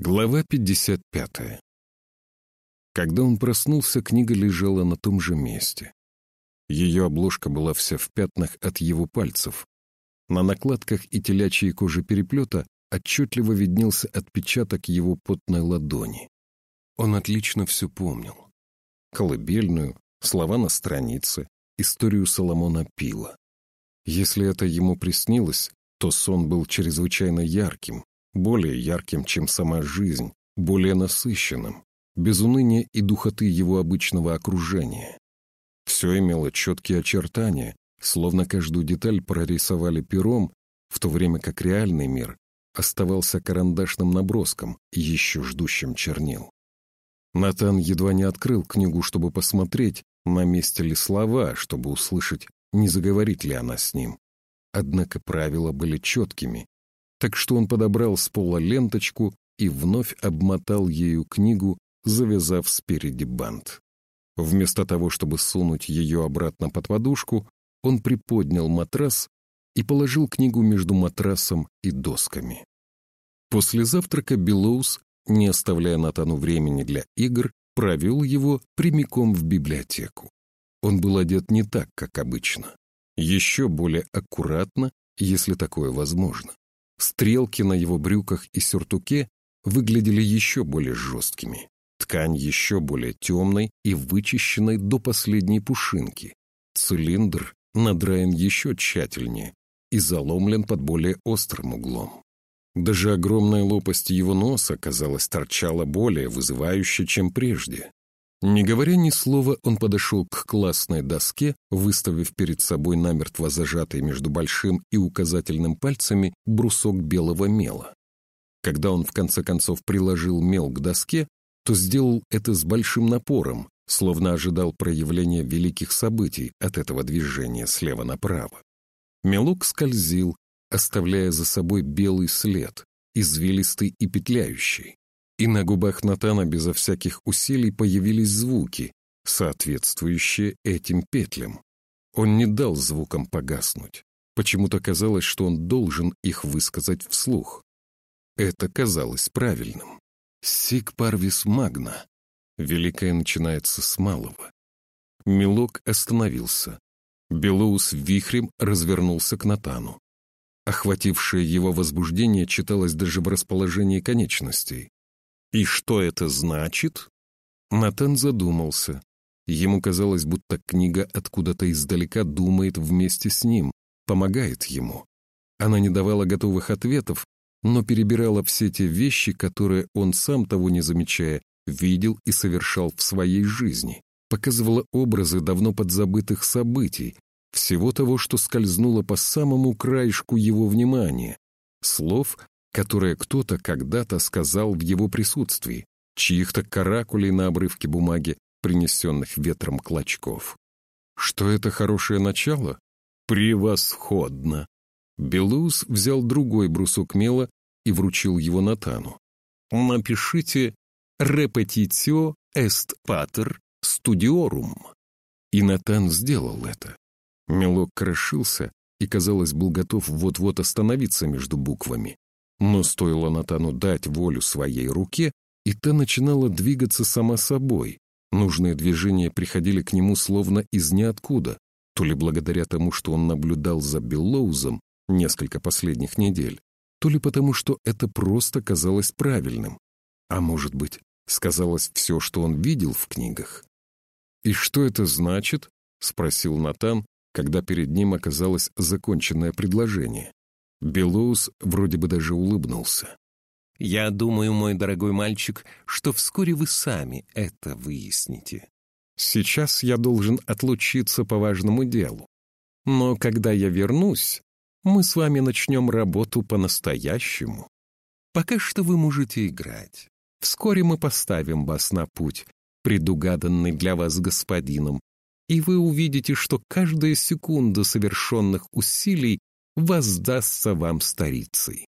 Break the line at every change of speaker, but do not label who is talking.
Глава 55. Когда он проснулся, книга лежала на том же месте. Ее обложка была вся в пятнах от его пальцев. На накладках и телячьей коже переплета отчетливо виднелся отпечаток его потной ладони. Он отлично все помнил. Колыбельную, слова на странице, историю Соломона Пила. Если это ему приснилось, то сон был чрезвычайно ярким, более ярким, чем сама жизнь, более насыщенным, без уныния и духоты его обычного окружения. Все имело четкие очертания, словно каждую деталь прорисовали пером, в то время как реальный мир оставался карандашным наброском, еще ждущим чернил. Натан едва не открыл книгу, чтобы посмотреть, на месте ли слова, чтобы услышать, не заговорит ли она с ним. Однако правила были четкими, так что он подобрал с пола ленточку и вновь обмотал ею книгу, завязав спереди бант. Вместо того, чтобы сунуть ее обратно под подушку, он приподнял матрас и положил книгу между матрасом и досками. После завтрака Белоус, не оставляя Натану времени для игр, провел его прямиком в библиотеку. Он был одет не так, как обычно. Еще более аккуратно, если такое возможно. Стрелки на его брюках и сюртуке выглядели еще более жесткими. Ткань еще более темной и вычищенной до последней пушинки. Цилиндр надраен еще тщательнее и заломлен под более острым углом. Даже огромная лопасть его носа, казалось, торчала более вызывающе, чем прежде. Не говоря ни слова, он подошел к классной доске, выставив перед собой намертво зажатый между большим и указательным пальцами брусок белого мела. Когда он в конце концов приложил мел к доске, то сделал это с большим напором, словно ожидал проявления великих событий от этого движения слева направо. Мелок скользил, оставляя за собой белый след, извилистый и петляющий и на губах Натана безо всяких усилий появились звуки, соответствующие этим петлям. Он не дал звукам погаснуть. Почему-то казалось, что он должен их высказать вслух. Это казалось правильным. «Сик парвис магна». Великое начинается с малого. Милок остановился. Белоус вихрем развернулся к Натану. Охватившее его возбуждение читалось даже в расположении конечностей. «И что это значит?» Натан задумался. Ему казалось, будто книга откуда-то издалека думает вместе с ним, помогает ему. Она не давала готовых ответов, но перебирала все те вещи, которые он сам того не замечая, видел и совершал в своей жизни, показывала образы давно подзабытых событий, всего того, что скользнуло по самому краешку его внимания, слов, которое кто-то когда-то сказал в его присутствии, чьих-то каракулей на обрывке бумаги, принесенных ветром клочков. Что это хорошее начало? Превосходно! Белус взял другой брусок мела и вручил его Натану. «Напишите «Repetitio est pater studiorum». И Натан сделал это. Мелок крошился и, казалось, был готов вот-вот остановиться между буквами. Но стоило Натану дать волю своей руке, и та начинала двигаться сама собой. Нужные движения приходили к нему словно из ниоткуда, то ли благодаря тому, что он наблюдал за Беллоузом несколько последних недель, то ли потому, что это просто казалось правильным. А может быть, сказалось все, что он видел в книгах. «И что это значит?» — спросил Натан, когда перед ним оказалось законченное предложение. Белоус вроде бы даже улыбнулся.
«Я думаю, мой дорогой мальчик, что вскоре вы сами это выясните. Сейчас я должен отлучиться по важному делу. Но когда я вернусь, мы с вами начнем работу по-настоящему. Пока что вы можете играть. Вскоре мы поставим вас на путь, предугаданный для вас господином, и вы увидите, что каждая секунда совершенных усилий воздастся вам старицей.